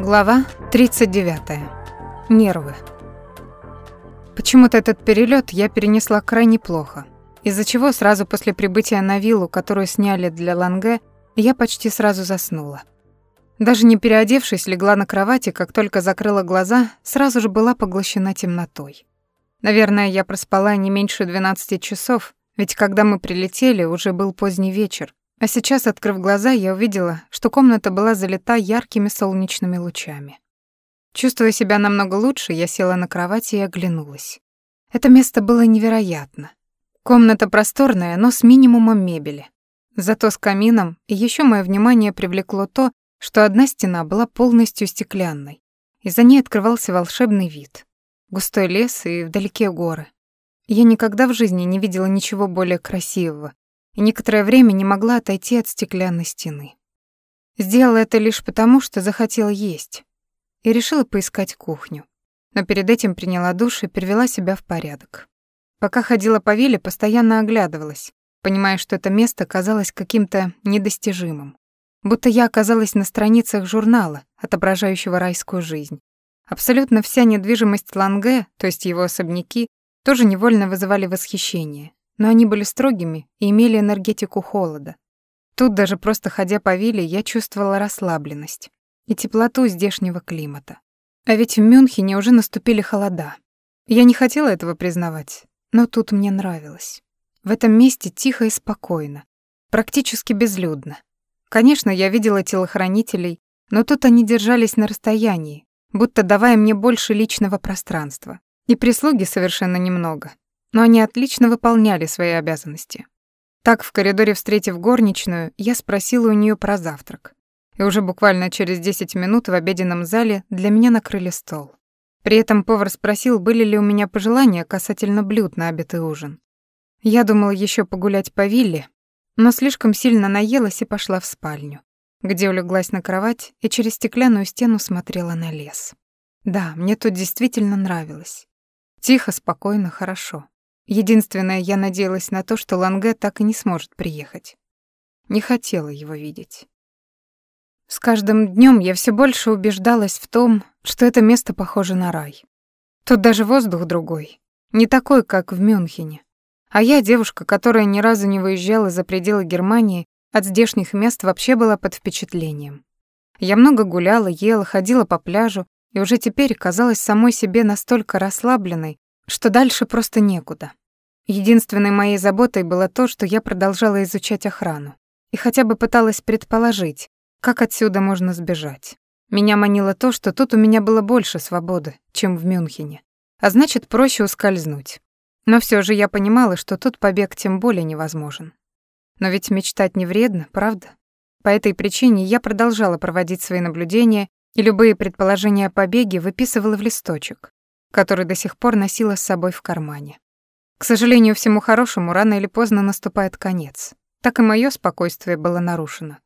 Глава 39. Нервы. Почему-то этот перелет я перенесла крайне плохо, из-за чего сразу после прибытия на виллу, которую сняли для Ланге, я почти сразу заснула. Даже не переодевшись, легла на кровати, как только закрыла глаза, сразу же была поглощена темнотой. Наверное, я проспала не меньше 12 часов, ведь когда мы прилетели, уже был поздний вечер, а сейчас, открыв глаза, я увидела, что комната была залита яркими солнечными лучами. Чувствуя себя намного лучше, я села на кровати и оглянулась. Это место было невероятно. Комната просторная, но с минимумом мебели. Зато с камином, и еще мое внимание привлекло то, что одна стена была полностью стеклянной, и за ней открывался волшебный вид. Густой лес и вдалеке горы. Я никогда в жизни не видела ничего более красивого, и некоторое время не могла отойти от стеклянной стены. Сделала это лишь потому, что захотела есть, и решила поискать кухню. Но перед этим приняла душ и привела себя в порядок. Пока ходила по вилле, постоянно оглядывалась, понимая, что это место казалось каким-то недостижимым. Будто я оказалась на страницах журнала, отображающего райскую жизнь. Абсолютно вся недвижимость Ланге, то есть его особняки, тоже невольно вызывали восхищение но они были строгими и имели энергетику холода. Тут даже просто ходя по вилле, я чувствовала расслабленность и теплоту здешнего климата. А ведь в Мюнхене уже наступили холода. Я не хотела этого признавать, но тут мне нравилось. В этом месте тихо и спокойно, практически безлюдно. Конечно, я видела телохранителей, но тут они держались на расстоянии, будто давая мне больше личного пространства. И прислуги совершенно немного, но они отлично выполняли свои обязанности. Так, в коридоре встретив горничную, я спросила у нее про завтрак. И уже буквально через 10 минут в обеденном зале для меня накрыли стол. При этом повар спросил, были ли у меня пожелания касательно блюд на обед и ужин. Я думала еще погулять по вилле, но слишком сильно наелась и пошла в спальню, где улеглась на кровать и через стеклянную стену смотрела на лес. Да, мне тут действительно нравилось. Тихо, спокойно, хорошо. Единственное, я надеялась на то, что Ланге так и не сможет приехать. Не хотела его видеть. С каждым днем я все больше убеждалась в том, что это место похоже на рай. Тут даже воздух другой, не такой, как в Мюнхене. А я, девушка, которая ни разу не выезжала за пределы Германии, от здешних мест вообще была под впечатлением. Я много гуляла, ела, ходила по пляжу, и уже теперь казалась самой себе настолько расслабленной, что дальше просто некуда. Единственной моей заботой было то, что я продолжала изучать охрану и хотя бы пыталась предположить, как отсюда можно сбежать. Меня манило то, что тут у меня было больше свободы, чем в Мюнхене, а значит, проще ускользнуть. Но все же я понимала, что тут побег тем более невозможен. Но ведь мечтать не вредно, правда? По этой причине я продолжала проводить свои наблюдения и любые предположения о побеге выписывала в листочек, который до сих пор носила с собой в кармане. К сожалению, всему хорошему рано или поздно наступает конец. Так и мое спокойствие было нарушено.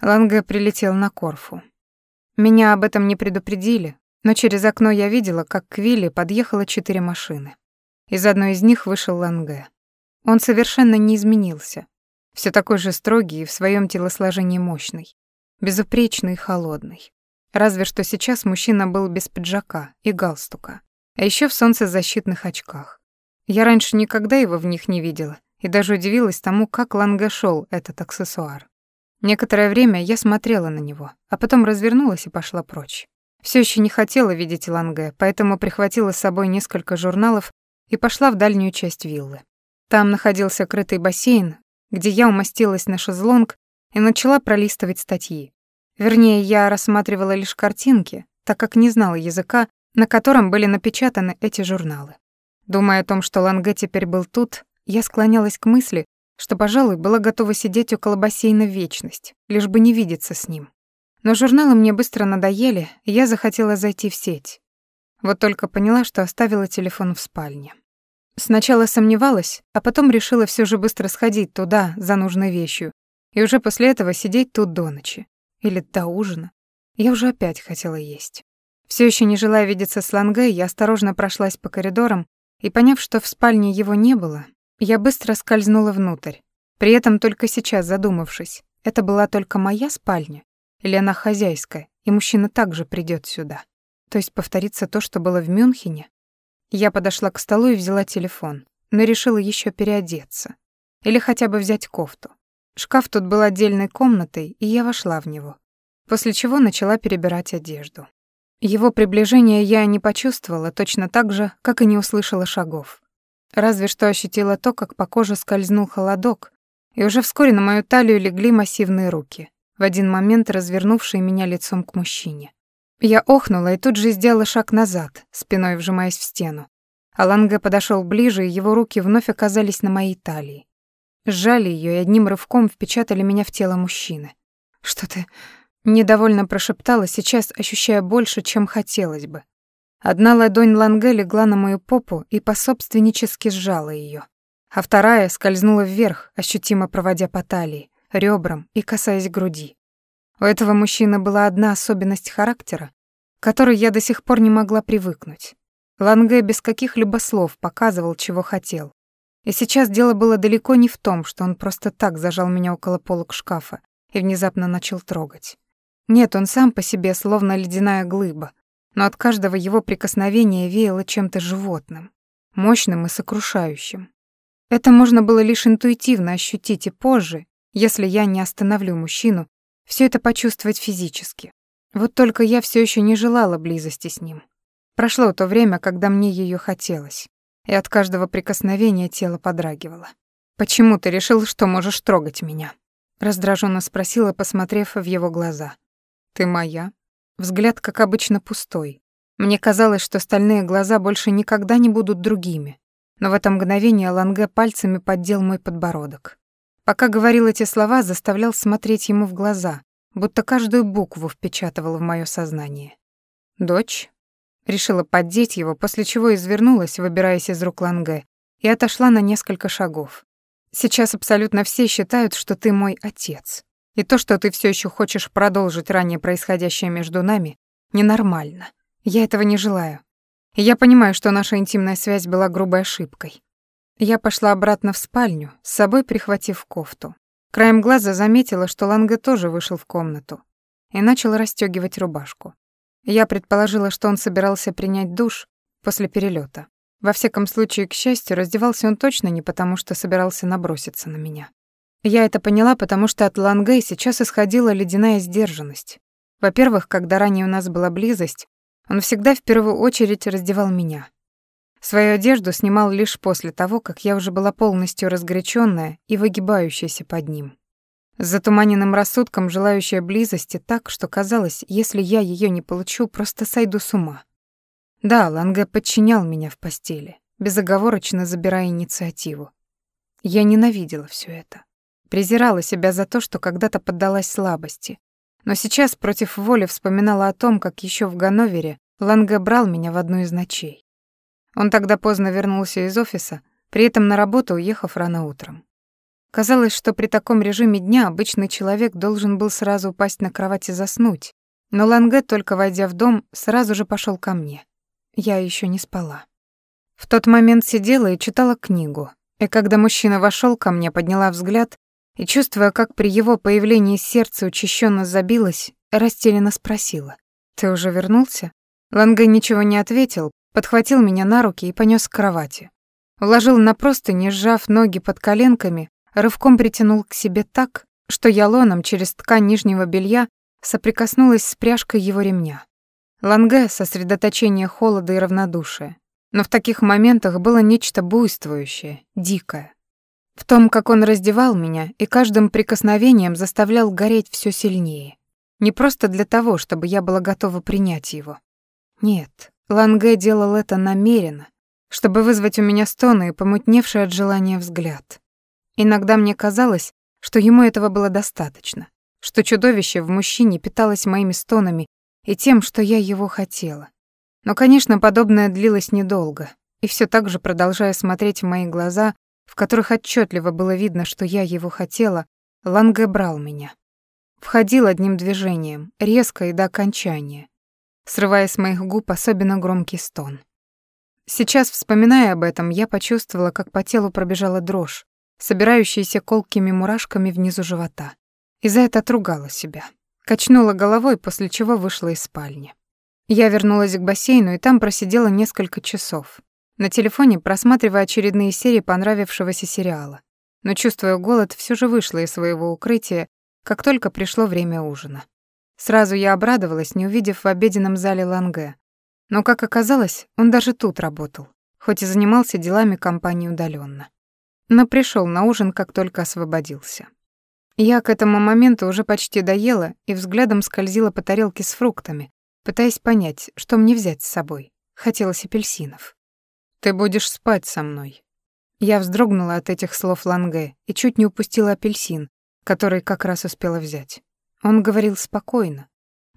Ланге прилетел на Корфу. Меня об этом не предупредили, но через окно я видела, как к Вилле подъехало четыре машины. Из одной из них вышел Ланге. Он совершенно не изменился. Все такой же строгий и в своем телосложении мощный, безупречный и холодный. Разве что сейчас мужчина был без пиджака и галстука, а еще в солнцезащитных очках. Я раньше никогда его в них не видела и даже удивилась тому, как Ланге шел этот аксессуар. Некоторое время я смотрела на него, а потом развернулась и пошла прочь. Все еще не хотела видеть Ланге, поэтому прихватила с собой несколько журналов и пошла в дальнюю часть виллы. Там находился крытый бассейн, где я умостилась на шезлонг и начала пролистывать статьи. Вернее, я рассматривала лишь картинки, так как не знала языка, на котором были напечатаны эти журналы. Думая о том, что Ланге теперь был тут, я склонялась к мысли, что, пожалуй, была готова сидеть около бассейна в вечность, лишь бы не видеться с ним. Но журналы мне быстро надоели, и я захотела зайти в сеть. Вот только поняла, что оставила телефон в спальне. Сначала сомневалась, а потом решила все же быстро сходить туда за нужной вещью, и уже после этого сидеть тут до ночи. Или до ужина. Я уже опять хотела есть. Все еще не желая видеться с Ланге, я осторожно прошлась по коридорам и, поняв, что в спальне его не было, я быстро скользнула внутрь, при этом только сейчас задумавшись, это была только моя спальня Или она хозяйская, и мужчина также придет сюда? То есть повторится то, что было в Мюнхене? Я подошла к столу и взяла телефон, но решила еще переодеться. Или хотя бы взять кофту. Шкаф тут был отдельной комнатой, и я вошла в него. После чего начала перебирать одежду. Его приближение я не почувствовала точно так же, как и не услышала шагов. Разве что ощутила то, как по коже скользнул холодок, и уже вскоре на мою талию легли массивные руки, в один момент развернувшие меня лицом к мужчине. Я охнула и тут же сделала шаг назад, спиной вжимаясь в стену. Аланге подошел ближе, и его руки вновь оказались на моей талии. Сжали ее и одним рывком впечатали меня в тело мужчины. «Что ты...» Недовольно прошептала, сейчас ощущая больше, чем хотелось бы. Одна ладонь Ланге легла на мою попу и пособственнически сжала ее, а вторая скользнула вверх, ощутимо проводя по талии, ребрам и касаясь груди. У этого мужчины была одна особенность характера, к которой я до сих пор не могла привыкнуть. Ланге без каких-либо слов показывал, чего хотел. И сейчас дело было далеко не в том, что он просто так зажал меня около полок шкафа и внезапно начал трогать. Нет, он сам по себе словно ледяная глыба, но от каждого его прикосновения веяло чем-то животным, мощным и сокрушающим. Это можно было лишь интуитивно ощутить и позже, если я не остановлю мужчину, все это почувствовать физически. Вот только я все еще не желала близости с ним. Прошло то время, когда мне ее хотелось, и от каждого прикосновения тело подрагивало. «Почему ты решил, что можешь трогать меня?» раздраженно спросила, посмотрев в его глаза. «Ты моя?» Взгляд, как обычно, пустой. Мне казалось, что стальные глаза больше никогда не будут другими. Но в это мгновение Ланге пальцами поддел мой подбородок. Пока говорил эти слова, заставлял смотреть ему в глаза, будто каждую букву впечатывал в моё сознание. «Дочь?» Решила поддеть его, после чего извернулась, выбираясь из рук Ланге, и отошла на несколько шагов. «Сейчас абсолютно все считают, что ты мой отец. И то, что ты все еще хочешь продолжить ранее происходящее между нами, ненормально. Я этого не желаю. Я понимаю, что наша интимная связь была грубой ошибкой. Я пошла обратно в спальню, с собой прихватив кофту. Краем глаза заметила, что Ланге тоже вышел в комнату и начал расстёгивать рубашку. Я предположила, что он собирался принять душ после перелета. Во всяком случае, к счастью, раздевался он точно не потому, что собирался наброситься на меня. Я это поняла, потому что от Лангэй сейчас исходила ледяная сдержанность. Во-первых, когда ранее у нас была близость, он всегда в первую очередь раздевал меня. Свою одежду снимал лишь после того, как я уже была полностью разгоряченная и выгибающаяся под ним. С затуманенным рассудком, желающая близости так, что казалось, если я ее не получу, просто сойду с ума. Да, Ланге подчинял меня в постели, безоговорочно забирая инициативу. Я ненавидела все это. Презирала себя за то, что когда-то поддалась слабости. Но сейчас против воли вспоминала о том, как еще в Ганновере Ланге брал меня в одну из ночей. Он тогда поздно вернулся из офиса, при этом на работу уехав рано утром. Казалось, что при таком режиме дня обычный человек должен был сразу упасть на кровать и заснуть, но Ланге, только войдя в дом, сразу же пошел ко мне. Я еще не спала. В тот момент сидела и читала книгу, и когда мужчина вошел ко мне, подняла взгляд и, чувствуя, как при его появлении сердце учащенно забилось, растерянно спросила. «Ты уже вернулся?» Ланге ничего не ответил, подхватил меня на руки и понёс к кровати. Уложил на простыни, сжав ноги под коленками, рывком притянул к себе так, что я лоном через ткань нижнего белья соприкоснулась с пряжкой его ремня. Ланге — сосредоточение холода и равнодушия. Но в таких моментах было нечто буйствующее, дикое. В том, как он раздевал меня и каждым прикосновением заставлял гореть все сильнее. Не просто для того, чтобы я была готова принять его. Нет, Ланге делал это намеренно, чтобы вызвать у меня стоны и помутневший от желания взгляд. Иногда мне казалось, что ему этого было достаточно, что чудовище в мужчине питалось моими стонами и тем, что я его хотела. Но, конечно, подобное длилось недолго, и все так же, продолжая смотреть в мои глаза, в которых отчетливо было видно, что я его хотела, Ланге брал меня. Входил одним движением, резко и до окончания, срывая с моих губ особенно громкий стон. Сейчас, вспоминая об этом, я почувствовала, как по телу пробежала дрожь, собирающаяся колкими мурашками внизу живота. И за это отругала себя. Качнула головой, после чего вышла из спальни. Я вернулась к бассейну и там просидела несколько часов. На телефоне просматривая очередные серии понравившегося сериала. Но, чувствуя голод, все же вышла из своего укрытия, как только пришло время ужина. Сразу я обрадовалась, не увидев в обеденном зале Ланге. Но, как оказалось, он даже тут работал, хоть и занимался делами компании удаленно. Но пришел на ужин, как только освободился. Я к этому моменту уже почти доела и взглядом скользила по тарелке с фруктами, пытаясь понять, что мне взять с собой. Хотелось апельсинов. «Ты будешь спать со мной». Я вздрогнула от этих слов Ланге и чуть не упустила апельсин, который как раз успела взять. Он говорил спокойно,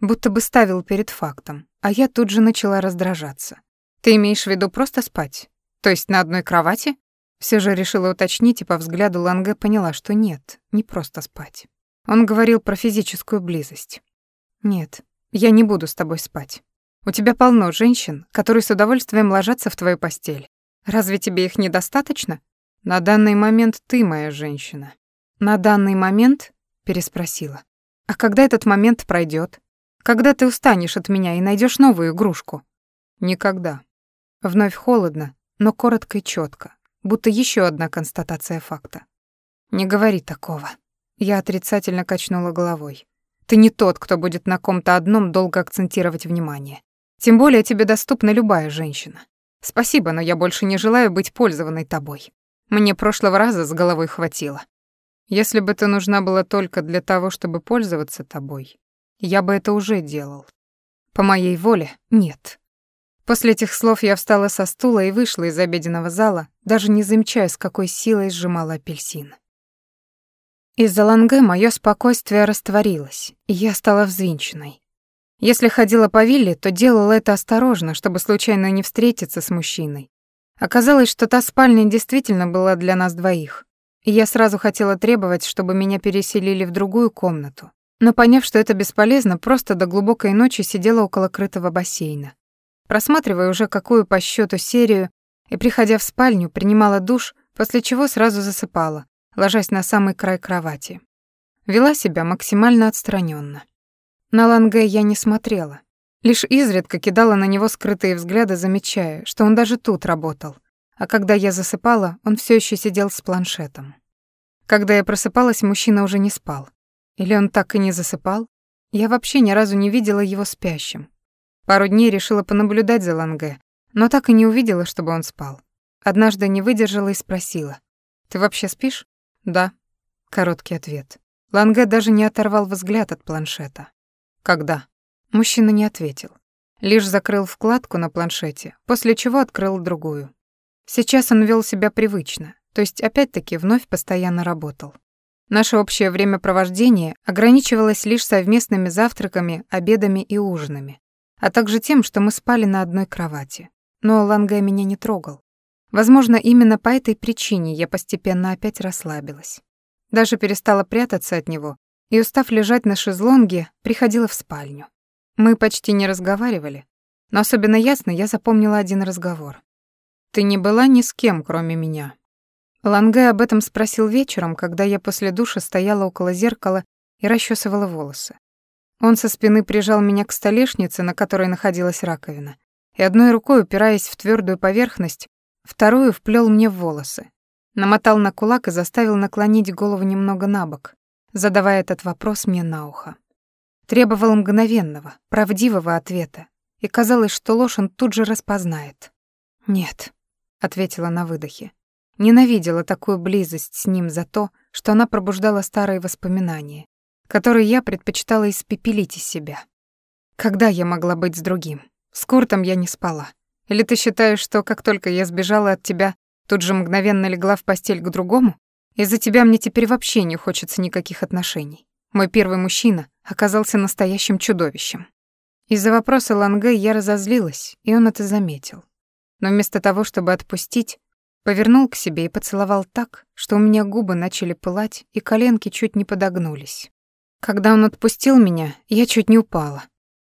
будто бы ставил перед фактом, а я тут же начала раздражаться. «Ты имеешь в виду просто спать? То есть на одной кровати?» Все же решила уточнить и по взгляду Ланге поняла, что нет, не просто спать. Он говорил про физическую близость. «Нет, я не буду с тобой спать. У тебя полно женщин, которые с удовольствием ложатся в твою постель. Разве тебе их недостаточно? На данный момент ты моя женщина. На данный момент? переспросила. А когда этот момент пройдет? Когда ты устанешь от меня и найдешь новую игрушку? Никогда. Вновь холодно, но коротко и четко, будто еще одна констатация факта. Не говори такого. Я отрицательно качнула головой. Ты не тот, кто будет на ком-то одном долго акцентировать внимание. Тем более тебе доступна любая женщина. Спасибо, но я больше не желаю быть пользованной тобой. Мне прошлого раза с головой хватило. Если бы ты нужна была только для того, чтобы пользоваться тобой, я бы это уже делал. По моей воле — нет. После этих слов я встала со стула и вышла из обеденного зала, даже не замечая, с какой силой сжимала апельсин. Из-за ланге моё спокойствие растворилось, и я стала взвинченной. Если ходила по вилле, то делала это осторожно, чтобы случайно не встретиться с мужчиной. Оказалось, что та спальня действительно была для нас двоих, и я сразу хотела требовать, чтобы меня переселили в другую комнату. Но поняв, что это бесполезно, просто до глубокой ночи сидела около крытого бассейна. Просматривая уже какую по счету серию, и, приходя в спальню, принимала душ, после чего сразу засыпала, ложась на самый край кровати. Вела себя максимально отстраненно. На Ланге я не смотрела. Лишь изредка кидала на него скрытые взгляды, замечая, что он даже тут работал. А когда я засыпала, он все еще сидел с планшетом. Когда я просыпалась, мужчина уже не спал. Или он так и не засыпал? Я вообще ни разу не видела его спящим. Пару дней решила понаблюдать за Ланге, но так и не увидела, чтобы он спал. Однажды не выдержала и спросила. «Ты вообще спишь?» «Да». Короткий ответ. Ланге даже не оторвал взгляд от планшета. «Когда?» Мужчина не ответил. Лишь закрыл вкладку на планшете, после чего открыл другую. Сейчас он вел себя привычно, то есть опять-таки вновь постоянно работал. Наше общее времяпровождение ограничивалось лишь совместными завтраками, обедами и ужинами, а также тем, что мы спали на одной кровати. Но Ланге меня не трогал. Возможно, именно по этой причине я постепенно опять расслабилась. Даже перестала прятаться от него и, устав лежать на шезлонге, приходила в спальню. Мы почти не разговаривали, но особенно ясно я запомнила один разговор. «Ты не была ни с кем, кроме меня». Ланге об этом спросил вечером, когда я после душа стояла около зеркала и расчесывала волосы. Он со спины прижал меня к столешнице, на которой находилась раковина, и одной рукой, упираясь в твердую поверхность, Вторую вплел мне в волосы. Намотал на кулак и заставил наклонить голову немного на бок, задавая этот вопрос мне на ухо. Требовал мгновенного, правдивого ответа, и казалось, что ложь он тут же распознает. «Нет», — ответила на выдохе. Ненавидела такую близость с ним за то, что она пробуждала старые воспоминания, которые я предпочитала испепелить из себя. Когда я могла быть с другим? С Куртом я не спала. Или ты считаешь, что как только я сбежала от тебя, тут же мгновенно легла в постель к другому? Из-за тебя мне теперь вообще не хочется никаких отношений. Мой первый мужчина оказался настоящим чудовищем. Из-за вопроса Ланге я разозлилась, и он это заметил. Но вместо того, чтобы отпустить, повернул к себе и поцеловал так, что у меня губы начали пылать и коленки чуть не подогнулись. Когда он отпустил меня, я чуть не упала.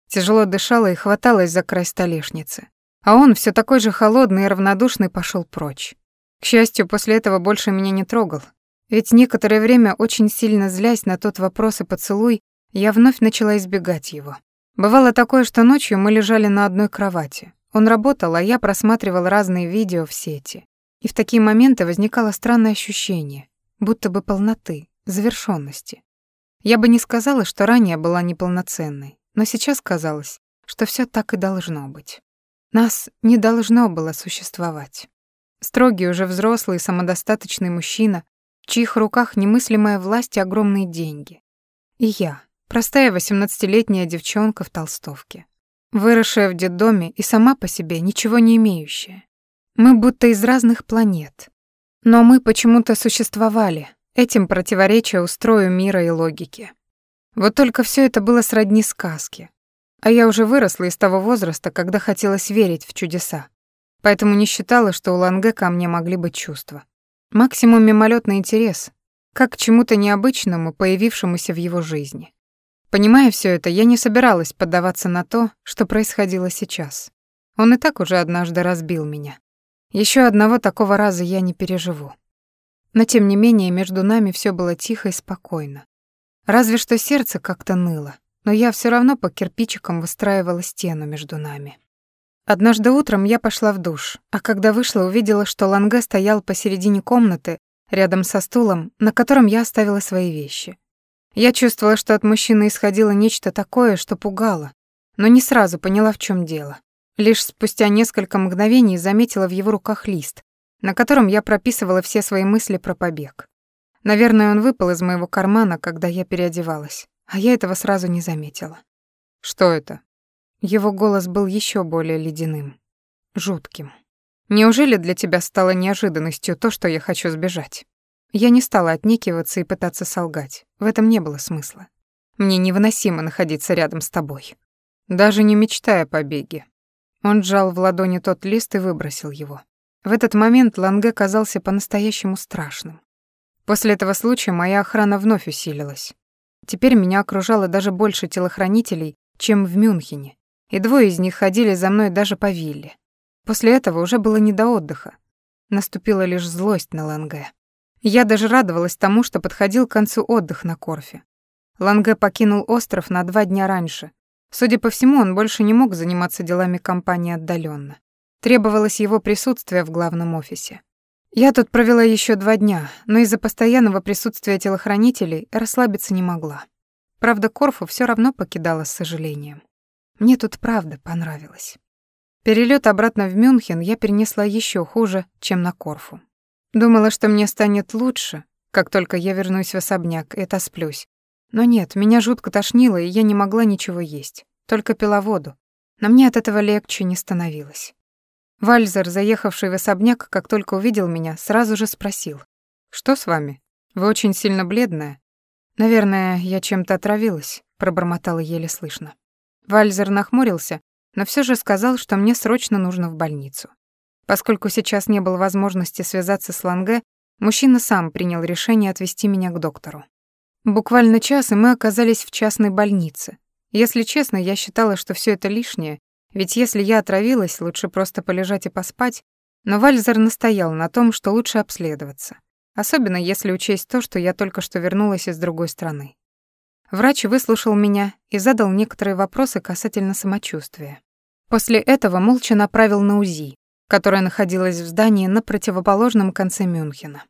Тяжело дышала и хваталась за край столешницы. А он, все такой же холодный и равнодушный, пошел прочь. К счастью, после этого больше меня не трогал. Ведь некоторое время, очень сильно злясь на тот вопрос и поцелуй, я вновь начала избегать его. Бывало такое, что ночью мы лежали на одной кровати. Он работал, а я просматривал разные видео в сети. И в такие моменты возникало странное ощущение, будто бы полноты, завершенности. Я бы не сказала, что ранее была неполноценной, но сейчас казалось, что все так и должно быть. Нас не должно было существовать. Строгий, уже взрослый, самодостаточный мужчина, в чьих руках немыслимая власть и огромные деньги. И я, простая восемнадцатилетняя девчонка в толстовке, выросшая в детдоме и сама по себе ничего не имеющая. Мы будто из разных планет. Но мы почему-то существовали, этим противоречия устрою мира и логики. Вот только все это было сродни сказке. А я уже выросла из того возраста, когда хотелось верить в чудеса. Поэтому не считала, что у Ланге ко мне могли быть чувства. Максимум мимолетный интерес, как к чему-то необычному, появившемуся в его жизни. Понимая все это, я не собиралась поддаваться на то, что происходило сейчас. Он и так уже однажды разбил меня. Еще одного такого раза я не переживу. Но тем не менее между нами все было тихо и спокойно. Разве что сердце как-то ныло, но я все равно по кирпичикам выстраивала стену между нами. Однажды утром я пошла в душ, а когда вышла, увидела, что Ланге стоял посередине комнаты, рядом со стулом, на котором я оставила свои вещи. Я чувствовала, что от мужчины исходило нечто такое, что пугало, но не сразу поняла, в чем дело. Лишь спустя несколько мгновений заметила в его руках лист, на котором я прописывала все свои мысли про побег. Наверное, он выпал из моего кармана, когда я переодевалась, а я этого сразу не заметила. «Что это?» Его голос был еще более ледяным, жутким. «Неужели для тебя стало неожиданностью то, что я хочу сбежать?» Я не стала отнекиваться и пытаться солгать. В этом не было смысла. Мне невыносимо находиться рядом с тобой. Даже не мечтая о побеге. Он сжал в ладони тот лист и выбросил его. В этот момент Ланге казался по-настоящему страшным. После этого случая моя охрана вновь усилилась. Теперь меня окружало даже больше телохранителей, чем в Мюнхене, и двое из них ходили за мной даже по вилле. После этого уже было не до отдыха. Наступила лишь злость на Ланге. Я даже радовалась тому, что подходил к концу отдых на Корфе. Ланге покинул остров на два дня раньше, Судя по всему, он больше не мог заниматься делами компании отдаленно. Требовалось его присутствие в главном офисе. Я тут провела еще два дня, но из-за постоянного присутствия телохранителей расслабиться не могла. Правда, Корфу все равно покидала с сожалением. Мне тут правда понравилось. Перелет обратно в Мюнхен я перенесла еще хуже, чем на Корфу. Думала, что мне станет лучше, как только я вернусь в особняк и отосплюсь, но нет, меня жутко тошнило, и я не могла ничего есть, только пила воду. Но мне от этого легче не становилось. Вальзер, заехавший в особняк, как только увидел меня, сразу же спросил. «Что с вами? Вы очень сильно бледная». «Наверное, я чем-то отравилась», — пробормотала еле слышно. Вальзер нахмурился, но все же сказал, что мне срочно нужно в больницу. Поскольку сейчас не было возможности связаться с Ланге, мужчина сам принял решение отвезти меня к доктору. Буквально час, и мы оказались в частной больнице. Если честно, я считала, что все это лишнее, ведь если я отравилась, лучше просто полежать и поспать, но Вальзер настоял на том, что лучше обследоваться. Особенно если учесть то, что я только что вернулась из другой страны. Врач выслушал меня и задал некоторые вопросы касательно самочувствия. После этого молча направил на УЗИ, которое находилось в здании на противоположном конце Мюнхена.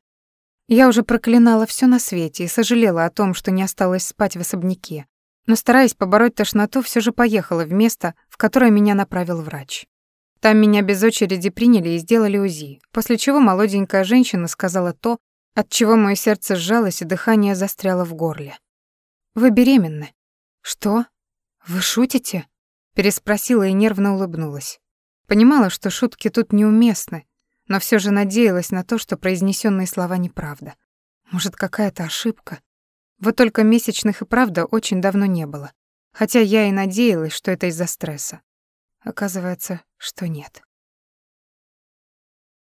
Я уже проклинала все на свете и сожалела о том, что не осталось спать в особняке, но, стараясь побороть тошноту, все же поехала в место, в которое меня направил врач. Там меня без очереди приняли и сделали УЗИ, после чего молоденькая женщина сказала то, от чего мое сердце сжалось и дыхание застряло в горле. «Вы беременны». «Что? Вы шутите?» Переспросила и нервно улыбнулась. Понимала, что шутки тут неуместны, но все же надеялась на то, что произнесенные слова неправда. Может, какая-то ошибка? Вот только месячных и правда очень давно не было. Хотя я и надеялась, что это из-за стресса. Оказывается, что нет.